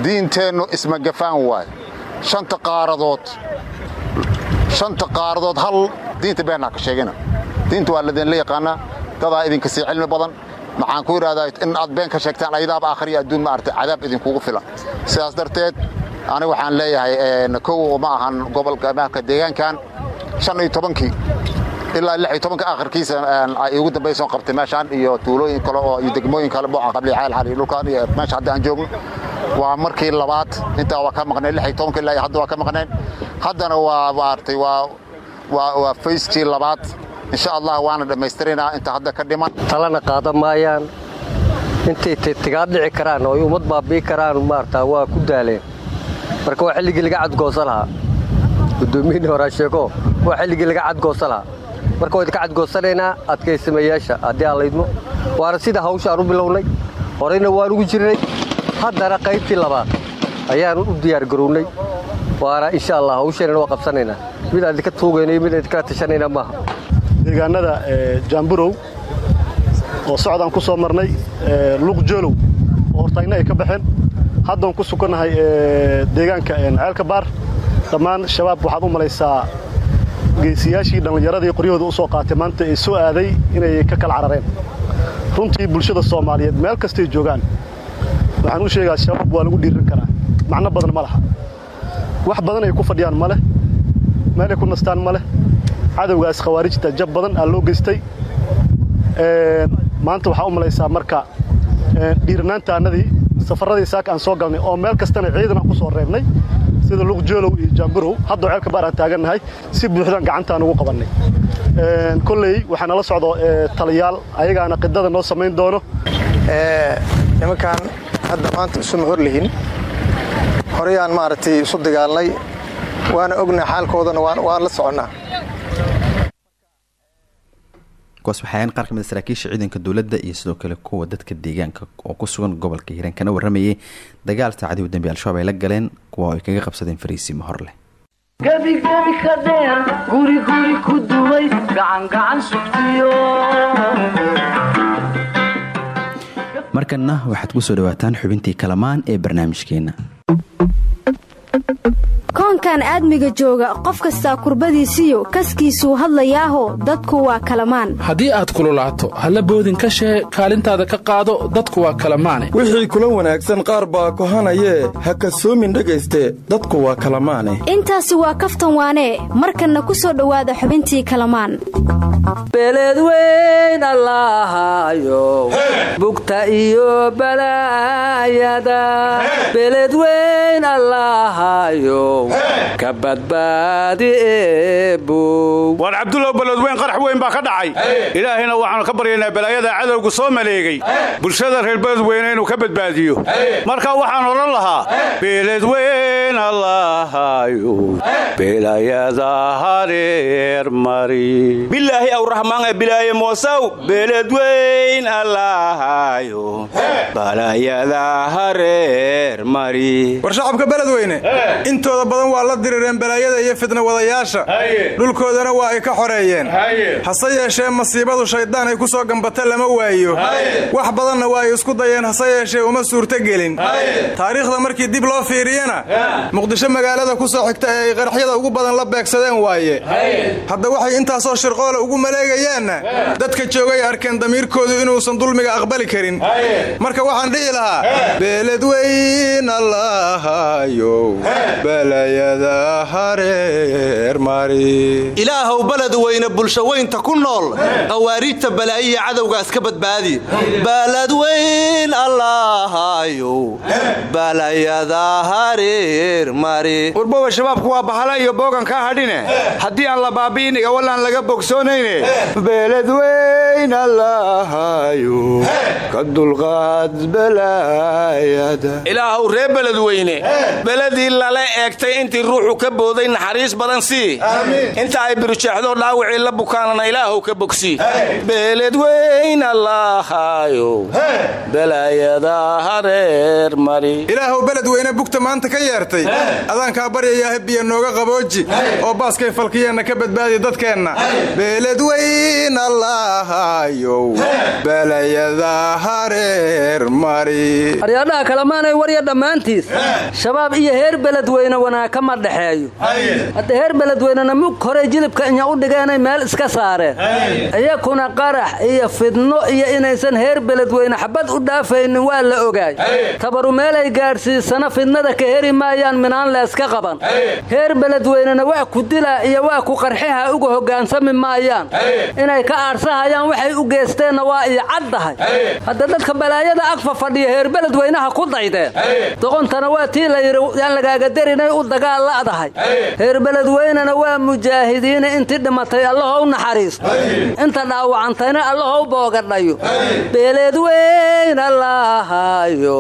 Speaker 13: Diinteennu isma gafaan waaye. Shanta qaaradood. Shanta qaaradood hal diinta beennaa ka sheegina diinta waa ladinla yaqaanaa. Dadaa idinka sii cilmi badan maxaan ku idhahdaa in aad been ka sheegtaan ayadaaba aakhriya adduun maarata cadaab idinkugu filan sidaas darteed aniga waxaan leeyahay kow ma ahan gobolka amaanka deegaankan shan iyo tobankii ilaa lix iyo tobanka aakhirkiisa ay ugu dambaysoon qabtay meeshaan iyo tuulooyin kale oo iyo degmooyin kale booca qabli xaal xal iyo dhulkaan iyo meesha hadda aan joogno. Waa markii labaad intaa waa ka maqnayn lix iyo tobanka ilaa iyo hadda waa ka maqnayn. Haddana waa maaragtay waa waa waa fayskii labaad insha allah waana dhammaystiraynaa inta hadda ka dhiman.
Speaker 14: Talana qaadan maayaan. Intay tigaad dhici karaan oo ay ummad baabi'i karaan maarata waa ku daaleen. Marka waa xilligii laga cadgoosa lahaa. Gudoomiyihii horaa sheego waa xilligii laga cadgoosa lahaa. Marka waa idinka cadgoosanaynaa adkaysamayaasha haddii aan laydmo waana sida hawshaan u bilownay. Horeyna waan ugu jirnay haddana qaybtii labaad ayaan u diyaargarownay waana insha allah hawsheenana waa qabsanaynaa mid aan idinka tuugayno iyo mid aan idinkala tashanayna maaha
Speaker 15: deegaanada jaamburow oo socdaan ku soo marnay luqjoolow oo hortaagna ay ka baxeen. Haddaan ku sugannahay deegaanka ceelka baar dhammaan shabaab waxaad u malaysaa geesiyaashii dhallinyaradii qoryahooda u soo qaatay. Maanta ee soo aaday inay ka kala carareen. Runtii bulshada soomaaliyeed meel kastay joogaan waxaan u sheegaa shabaab waa lagu dhiiran karaa. Macno badan ma laha. Wax badan ay ku fadhiyaan ma leh meelay ku nastaan ma leh cadowgaas khawaarijta jab badan aa loo geystay maanta waxaa u malaysaa marka dhiiranaantaannadii safarradii saaka aan soo galnay oo meel kastana ciidan aan ku soo reebnay sida luqjoolow iyo jaamburow haddoo ceelka baar aan taagannahay si buuxdaan gacantaan ugu qabannay. Kolley waxaa nala socdo taliyaal ayagaana qidada noo samayn doono.
Speaker 16: Nimankaan hadda maanta isuma hor lihin. Horeyaan maaragtay isu dagaalnay. Waana ognaa xaalkoodana waan la soconnaa
Speaker 2: kuwaas waxaayeen qaar ka mid a saraakiisha ciidanka dowladda iyo sidoo kale kuwa dadka deegaanka oo ku sugan gobolka hiiraan kana warramayay dagaal saacadii u dambe al-shabaab ay la galeen kuwa ay kaga qabsadeen fariisiimo hor leh.
Speaker 1: Gebigebi ka dheer guri guri ku duway gacangacan sugtiyo.
Speaker 2: Markanna waxaad ku soo dhawaataan xubintii kalamaan ee barnaamijkeenna
Speaker 17: koonkan aadmiga jooga qof kastaa kurbadiisiyo kaskiisuu hadlayaaho dadku waa kalamaan.
Speaker 18: Haddii aad kululaato halla boodin ka shee kaalintaada ka qaado dadku waa kalamaane.
Speaker 19: Wixii kula wanaagsan qaar baa kohanayee ha kasoomin dhegayste dadku waa kalamaane.
Speaker 17: Intaasi waa kaftan waanee markanna ku soo dhowaada xubintii kalamaan.
Speaker 20: Beledweyn allaahayo bugta iyo balaayada. Beledweyn allaahayo ka
Speaker 21: waar cabdulow beledweyn qarax weyn baa ka dhacay. Ilaahayna waxaannu ka baryaynaa balaayada cadowga soo maleegay. Bulshada reer beledweyne inuu ka badbaadiyo. Marka waxaan odhan lahaa beledweyn allaahayo belayada hareer mari.
Speaker 3: Bilaahi awraxmaan ee bilaaye moosaw beledweyn allaahayo balayada hareer mari.
Speaker 22: War shacabka beledweyne intooda badan waa la dirireen balaayada iyo fidna wadayaasha. Dhulkoodana waa ay ka xoreeyeen. Hase yeeshee masiibadu shayddaan ay ku soo gambata lama waayo. Wax badanna waa ay isku dayeen hase yeeshee uma suurtogelin taariikhda markii dib loo fiiriyana muqdisho magaalada ku soo xigta ee ay qaraxyada ugu badan la beegsadeen waaye. Hadda waxay intaasoo shirqoola ugu maleegayaanna dadka joogay arkeen damiirkoodu inuusan dulmiga aqbali karin. Marka waxaan dhihi lahaa beeledweyn allahayow balayada hareer mari
Speaker 23: ilaahow beled weyne bulshaweynta ku nool. Qawaariijta balaayiya cadowgaas ka badbaadi. Baladweyn allahayow balayada hareer mari.
Speaker 21: Warbowa shabaabku waa bahala iyo boogan kaa hadhine. Haddii aan la baabi'in igowalaan laga bogsoonayne beeledweyn allahayow ka dulqaad balaayada.
Speaker 24: Ilaahow ree beledweyne beledii lala eegtay intii ruuxu ka booday naxariis badan sii. Inta ay birujeexdo dhaawicii la bukaanana ilaahow ka bogsii beeledweyn allahayow balaayada hareer mari.
Speaker 22: Ilaahow beledweyne bugta maanta ka yeertay. Adaankaa baryayaa biyo nooga qabooji. Oo baaskay falkiyeenna ka badbaadi dadkeenna. Beeledweyn allahayow balayada hareer mari
Speaker 20: wanaag kama dhexeeyo hadda heer beledweynena mug horey jilibka inya u dhigeenay meel iska saareen iyakuna qarax iyo fidno iyo inaysan heer beledweyne xabad u dhaafaynin waa la ogaay. Tabaru meelay gaadhsiisana fidnada ka heri maayaan minaan leeska qaban. Heer beledweynena waa ku dilaa iyo waa ku qarxiha uga hoggaansami maayaan. Inay ka aarsahayaan waxay u geesteenna waa iyo caddahay. Hadda dadka balaayada agfa fadhiya heer beledweynaha ku daydeen doqontana waa tii la yidhi yaan lagaaga darinay u dagaal la'dahay heer beledweynena waa mujaahidiina intii dhimatay allahow naxariisto inta dhaawacantayna allahow boogadhayo. Beeleedweyn allahayo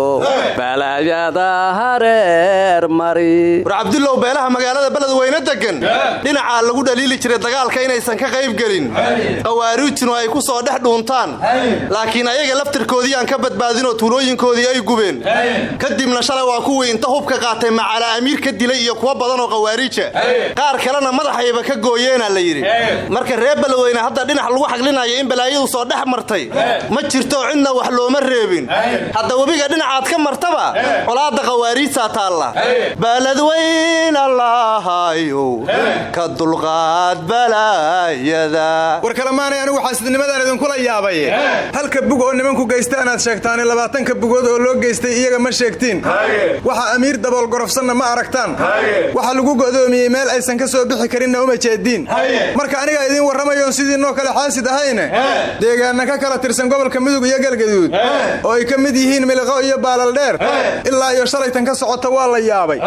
Speaker 20: balaayada hareer mari.
Speaker 23: War cabdullow beelaha magaalada beledweyne degan dhinacaa lagu dhaliili jiray dagaalka inaysan ka qayb gelin. Qawaariijtunu ay ku soo dhex dhuuntaan. Laakiin ayaga laftirkoodii aan ka badbaadinoo tuulooyinkoodii ay gubeen. Kadibna shalay waa kuwii inta hubka qaatay macala amiir ka dilay iyo kuwo badanoo qawaariija qaar kalena madaxayba ka gooyeena la yidhi. Marka reer beledweyne hadda dhinac lagu xaglinayo in balaayadu soo dhex martay ma jirto cidna wax looma reebin. Hadda webiga dhinacaad ka martaba colaadda qawaariijtaa taalla. Beledweyn allahayow ka dulqaad balaayada.
Speaker 22: War kalemaanay anigu xaasidnimadaan idinkula yaabay. Halka bug oo nimanku geysta inaad sheegtaani labaatanka bugood oo loo geystay iyaga ma sheegtiin. Waxa amiir dabool gorofsanna ma aragtaan waxa lagu go'doomiyey meel aysan ka soo bixi karinna uma jeediin marka anigaa idiin warramayoon sidiinoo kale xaasid ahayne. Deegaanna ka kala tirsan gobolka mudug iyo galgaduud. Oo ay ka mid yihiin miliqo iyo baalaldheer ilaa iyo shalaytan ka socota waa la yaabay.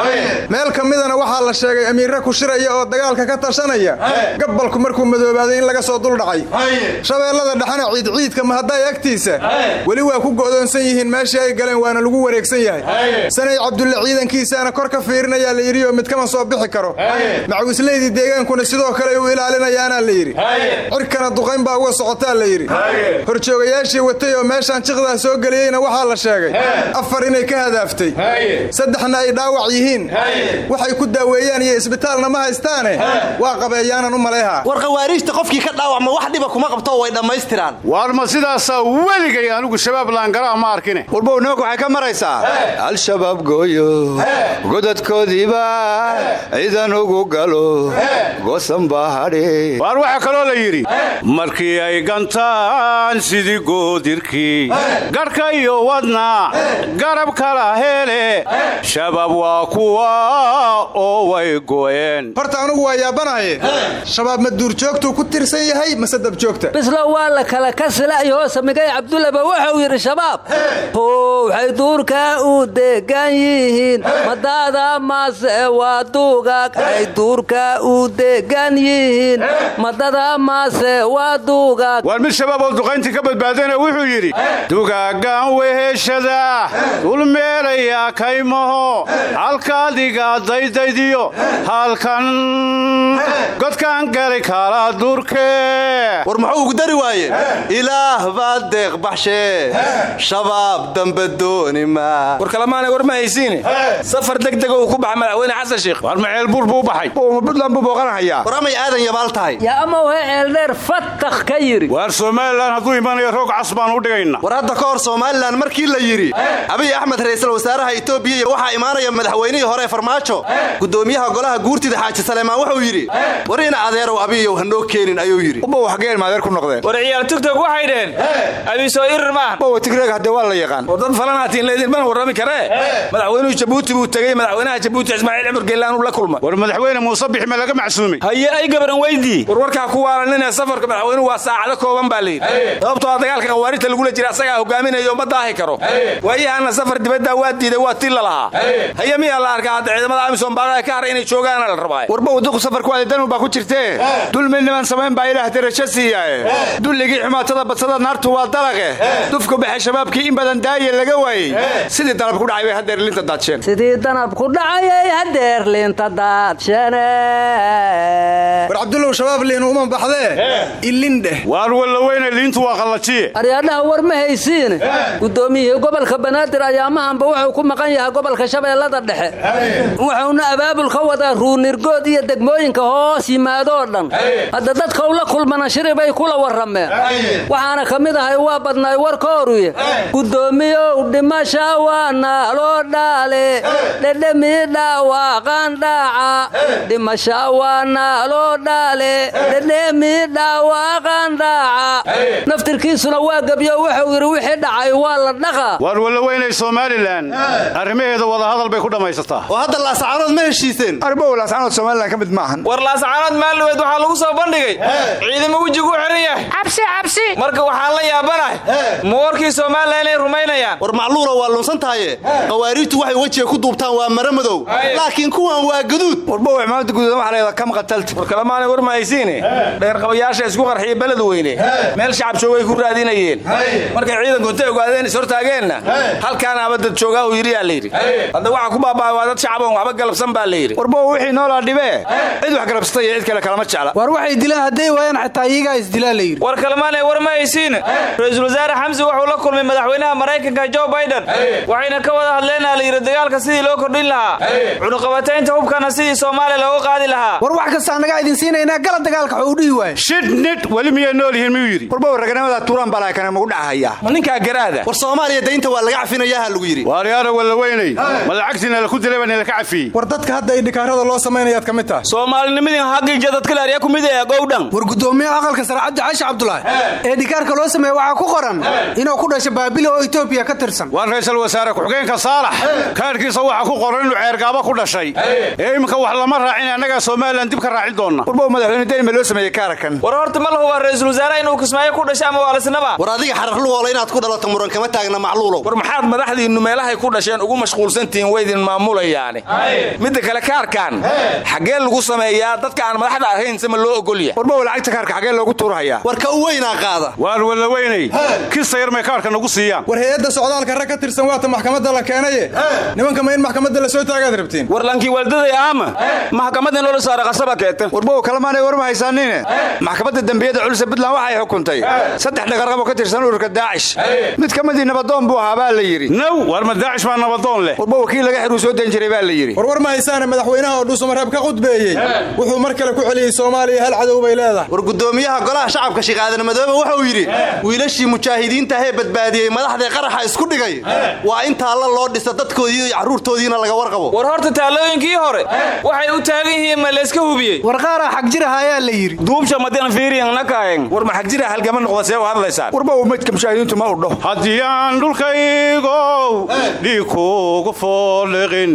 Speaker 22: Meel ka midana waxaa la sheegay amiirre ku shiraya oo dagaalka ka tashanaya. Gabalku markuu madoobaaday in laga soo duldhacay shabeellada dhexana ciidciidka mahadday agtiisa? Weli waa ku go'doonsan yihiin meeshii ay galeen waana lagu wareegsan yahay. Sanay cabdulle ciidankiisaana kor ka fiirinayaa la yidhi oo mid kama soo bixi karo. Macawislaydii deegaankuna sidoo kale u ilaalinayaanaa la yidhi. Cirkana duqayn baa uga socotaa la yidhi. Horjoogayaashii watay oo meeshaan jiqdaa soo geliyeyna waxaa la sheegay. Afar inay ka hadaaftay saddexna ay dhaawac yihiin. Waxay ku daaweeyaan iyo isbitaalna ma haystaane. Waa qabeeyaanan u malayhaa
Speaker 23: war qawaariijta qofkii ka dhaawacma wax dhiba kuma qabto way dhammaystiraan.
Speaker 21: Waar ma sidaasaa weligay anigu shabaab laangaraha ma arkine.
Speaker 3: Warbow nimanka waxay ka maraysaa? Al-shabaab gooyo godadkoodiiba ciidan ugu galo goosan baa hadhe
Speaker 21: waar waxaa kaloo la yidhi markii ay gantaan sidii goodirkii garhka iyo wadna garab kala hele shabaab waa kuwa oo way go'een
Speaker 22: horta anugu waa yaabanaye shabaab ma duurjoogtuu ku tirsan yahay mase dabjoogta
Speaker 20: bislow waa la kala kasila iyo hoose migay cabdullaba wuxuu yidhi shabaab waxay duurka u degan yihiin madaada mase waa duugag ay duurka u degan yihiin madada mase waa duugag
Speaker 21: waar mid shabaab oo duqayntii ka badbaadana wuxuu yidhi dugaagaan weheshada dulmeelayaa kaymaho halkaadiga daydaydiyo halkan godkaan gali kala durkee
Speaker 23: war muxuu ugu dari waaye ilaah baa deeq baxshee shabaab dambe dooni maa
Speaker 24: war war ma haysiine safar degdega uu ku baxa madaxweyne xasan sheekh
Speaker 21: war maceel buur buu baxay?
Speaker 3: Buntland buu booqanahayaa
Speaker 23: war amay aadan yabaal tahay?
Speaker 20: Yaa ama wahee ceeldheer fatakh ka yidhi
Speaker 21: waar somalilan hadduu imanayo roog cas u dhigayna.
Speaker 23: War hadda ka hor somalilan markii la yidhi abiy axmed ra'iisul wasaaraha etoobiya waxaa imaanaya madaxweynihii hore farmaajo gudoomiyaha golaha guurtida xaaji saleemaan wuxuu yidhi war ina adeerow abiyow hanoo keenin ayuu yidhi
Speaker 3: ubow xageen maadeer ku noqdeen?
Speaker 24: War ciyaal tugtog waxay dheen abiy soo soo irir maahan
Speaker 3: bowa tigreeg hadde waa la yaqaan.
Speaker 24: War dad falanaatiin laydinmana warrami karee madaxweynuhu jabuuti buu tegey madaxweynaha jabuuti ismaaciil cumar geelaan uu la kulmay
Speaker 21: war madaxweyne muuse bixi ma laga macsuumay
Speaker 24: haye ay gabaran weydii. War warkaa ku waalanine safarka madaxweynuhu waa saacado kooban baa layidhi sababtoo a dagaalka khawaarijta lagula jira asagaa hogaaminaya uma daahi karo. Waayahana safar dibaddaa waa diiday waa ti lalahaa haye. Miyaa la arkaa hadda ciidamada amisom baaqaa ka har inay joogaana la rabaa
Speaker 3: warba waduqu safarku aadanu baa ku jirtee? Dulmi niman samayn baa ilaah darajo siiyaaye dulligii xumaatada badsada naartu waa dalaqe. Dufku baxe shabaabkii in badan daaye laga waayey. Sidii dalab ku dhacay bay haddeer linta daadsheen.
Speaker 20: Sidii danab ku dhacayay
Speaker 22: war cabdullow shabaab liinu uma baxdee ilindheh
Speaker 21: waar wallaweyne liintu waa qallajiye.
Speaker 20: Aryaadhaha war ma haysiine guddoomiyihii gobolka banaadir ayaamahanba wuxuu ku maqan yahay gobolka shabeellada dhexe. Wuxuuna abaabul ka wadaa ruunirgood iyo degmooyinka hoos yimaadoo dhan. Hadda dadkau la kulmana shiri bay kula warrameen. Waxaana ka mid ahay waa badnaay warkooruye guddoomiyow dhimasha waana loo dhaale. Dhedhemi dhaawaqan dhaaca dhimasha waana loo dhaale dhedhemi dhaawaqan dhaaca naftirkiisuna waa gebyo wuxuu yidhi wixii dhacay waa la dhaqaa
Speaker 21: waar wallaweyne somalilan arrimaheeda wadahadal bay ku dhammaysataa
Speaker 23: oo hadda laascaanood ma heshiiseen.
Speaker 3: Arbow laascaanood somalilan ka mid maahan.
Speaker 24: War laascaanood maalluweed waxaa lagu soo bandhigay. Ciidamo wejigu xiran yahay. Cabsi cabsi. Marka waxaan la yaabanahay. Ma warkii somalilan inay rumaynayaan?
Speaker 23: War macluula waa lunsan tahaye khawaariijtu waxay wejiga ku duubtaan waa mara madow. Laakiin kuwan waa gaduud
Speaker 3: warbow cimaamada guduudan waxa layada kam qatalta
Speaker 24: war kalemaanay war mahaysiine dheerqabayaasha isku qarxiya beled weyne meel shacab joogay ku raadinayeen. Markay ciidanku intay ogaadeen is hortaageenna. Halkaanaaba dad joogaa uu yidhi yaa layidhi hadda waxa ku baaba'ay waa dad shacab oon waxba galabsan baa layidhi
Speaker 3: warbow wixii noolaa dhibee cid wax galabsata iyo cid kale kalama jecla.
Speaker 22: War waxay dilaan hadday waayaan xataa iyagaa isdilaa layidhi
Speaker 24: war kalemaanay war ma haysiine ra'iisul wasaare xamsi wuxuu la kulmay madaxweynaha maraykanka jo biden. Waxayna ka wada hadleenaa layidhi dagaalka sidii loo kordhin lahaa. Cunuqabataynta hubkana sidii soomaaliya looga qaadi lahaa.
Speaker 22: War wax kastaa nagaa idin siinaynaa gala dagaalka waxuu dhihi waaye.
Speaker 21: Shid nid weli miyay nool yihiin miyuu yidhi
Speaker 3: warbow raganimada tuuraan balaakana magu dhacahayaa
Speaker 24: ma ninkaa garaada?
Speaker 23: War soomaaliya daynta waa laga cafinayaha lagu yidhi.
Speaker 21: Waaryaara wallaweyney ma lacagtiina laku dilay baa nilaka cafiyey
Speaker 22: war dadka hadda ay dhikaarada loo samaynayaad ka mid tahay.
Speaker 24: Soomaalinimadii haginja dadkale arya ku mid ee gowdhan.
Speaker 22: War guddoomiyaha aqalka sare cabdi caashi cabdulaahi ee dhikaarka loo sameeya waxaa ku qoran inuu ku dhasho baabile oo etoobiya ka tirsan.
Speaker 21: Waan ra'iisul wasaare ku-xigeenka saalax. Kaarkiisa waxaa ku qoran inuu ceergaaba ku dhashay. Ee iminka wax lama raacin annagaa somalilan dib ka raacin doonna.
Speaker 3: Warbow madaxweyne deni ma loo sameeyey kaarakan.
Speaker 24: War horta ma la hubaa ra'iisul wasaare inuu kismaayo ku dhashay ama waalisnaba
Speaker 23: war adiga xararluhoola inaad ku dhalato muran kama taagna macluulow.
Speaker 24: War maxaad madaxdiinnu meelahay ku dhasheen ugu mashquulsantihiin waydin maamulayaane midda kale kaarkan xaggee lagu sameeyaa dadka aan madaxda ahayn sama loo ogolya?
Speaker 3: Warbow lacagta kaarka xaggee loogu tuurahayaa?
Speaker 23: War ka u weynaa qaada.
Speaker 21: Waar wallaweyney kista yar may kaarka nagu siiyaan.
Speaker 22: War hay'adda socdaalka rag ka tirsan waata maxkamadda la keenaye? Nimanka ma in maxkamadda la soo taagaad rabtiin
Speaker 24: war lankii waldaday ama? Maxkamadda noola saara qasaba keeta
Speaker 3: warbow kalemaanay war ma haysaanine? Maxkamadda dembiyada culuse puntland waxay xukuntay saddex dhaqarqabo ka tirsan ururka daacish mid ka midii nabadoon buu ahaa baa la yidhi.
Speaker 21: Naw waar ma daacish baa nabadoon leh?
Speaker 3: Warbow kii laga xiruu soo dan jiray baa la yidhi.
Speaker 22: War war ma haysaane madaxweynaha oo dhuusamareeb ka qudbeeyey wuxuu mar kale ku celiyey soomaaliya hal cadow bay leedahay.
Speaker 23: War guddoomiyaha golaha shacabka sheekh aadan madoobe wuxuu yidhi wiilashii mujaahidiintahee badbaadiyey madaxdii qaraxa isku dhigay. Waa in taalla loo dhisa dadkoodii iyo carruurtoodiina laga warqabo
Speaker 24: war horta taallooyinkii hore waxay u taagan yihiin ma layska hubiyey?
Speaker 22: War qaaraa xagjiraha ayaa la yidhi.
Speaker 24: Duubsha madian fiiriyan nakaen war ma xagjira halgama noqda see u hadlaysaan.
Speaker 3: Warbow maydka mujaahidiintu ma udho
Speaker 21: haddii aan dhulkaygow dhiig kuugu fooliqin.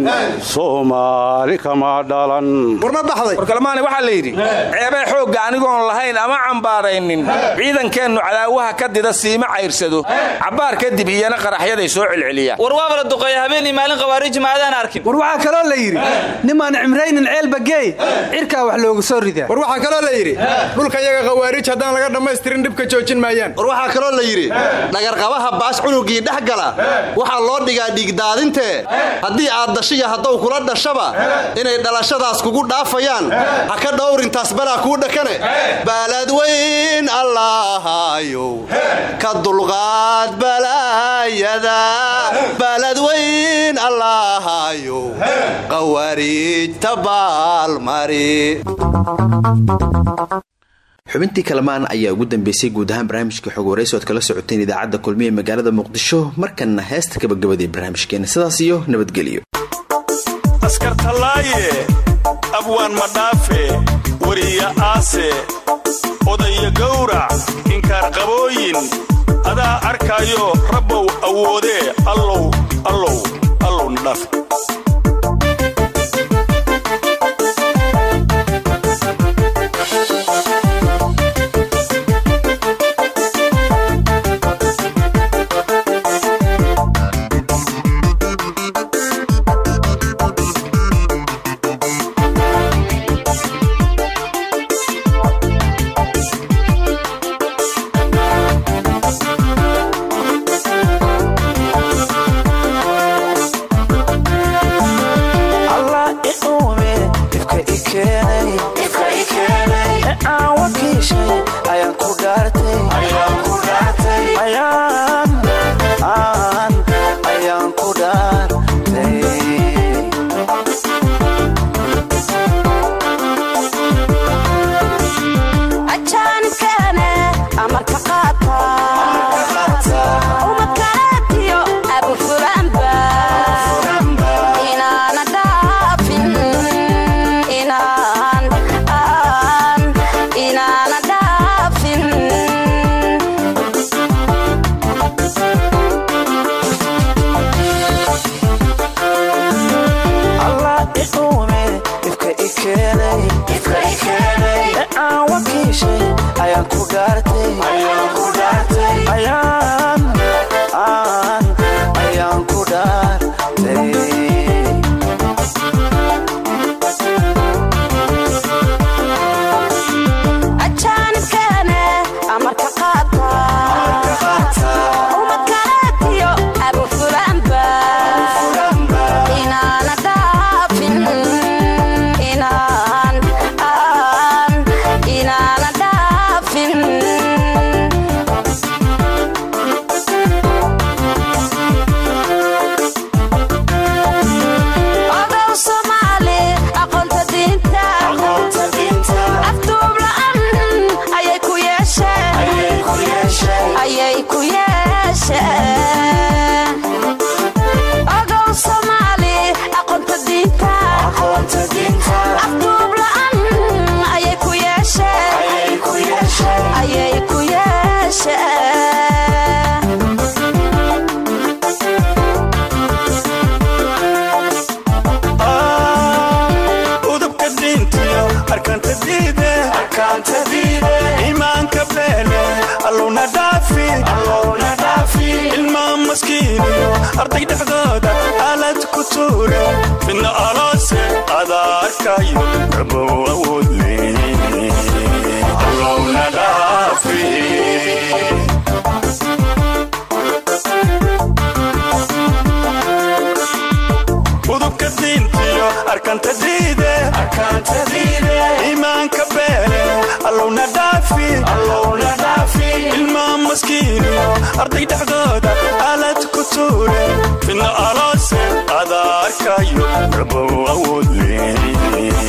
Speaker 21: Soomaali kama dhalan.
Speaker 22: War ma baxday.
Speaker 24: War kalmaani waxaa la yidhi ceebee xoogga anigoon lahayn ama cambaaraynin. Ciidankeennu cadaawaha ka dida siima cayrsado. Cabbaar kadib iyana qaraxyaday soo celceliyaan war waabala duqeeya habeenii maalin khawaariji maadaan arkin.
Speaker 22: War waxaa kaloo la yidhi nimaan cimraynin ceelbageey cirkaa wax loogu soo ridaa. War waxaa kaloo la yidhi dhulka yaga khawaarij haddaan laga dhammaystirin dhibka joojin maayaan.
Speaker 23: War waxaa kaloo la yidhi dhagarqabaha baas cunugii dhex gala waxaa loo dhigaa dhiigdaadintee haddii aad dashiya haddaw kula dhashaba inay dhalashadaas kugu dhaafayaan ha ka dhowrintaas balaa kuu dhakane. Baaladweyn allaahayow ka dulqaad balaayada. Baaladweyn allaahayow qawaariijta baalmari
Speaker 2: xubintii kalamaan ayaa ugu dambeysay guud ahaan barnaamijka xog waraysi oad kala socoteen idaacadda kulmiye magaalada muqdisho. Markana heesta gabagabada ee barnaamijkeena. Sidaas iyo nabadgelyo.
Speaker 25: Askartalaaye abwaan madhaafe wariya aase odaya gowrac inkaar qabooyin adaa arkaayo rabbow awoodee allow allow allowna dhaaf arday dhexdooda aalad ku tuure midna aloose ada arkayo rabow awoodle allowna dhaafi udubka diintiyo arkanta diide iimaanka beele allowna dhaafi ilmaa maskiiniyo arday dhexdooda suure midna aloose ad arkayo
Speaker 26: rabo awood leeyi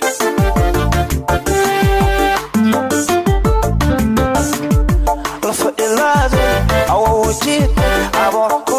Speaker 26: music. I want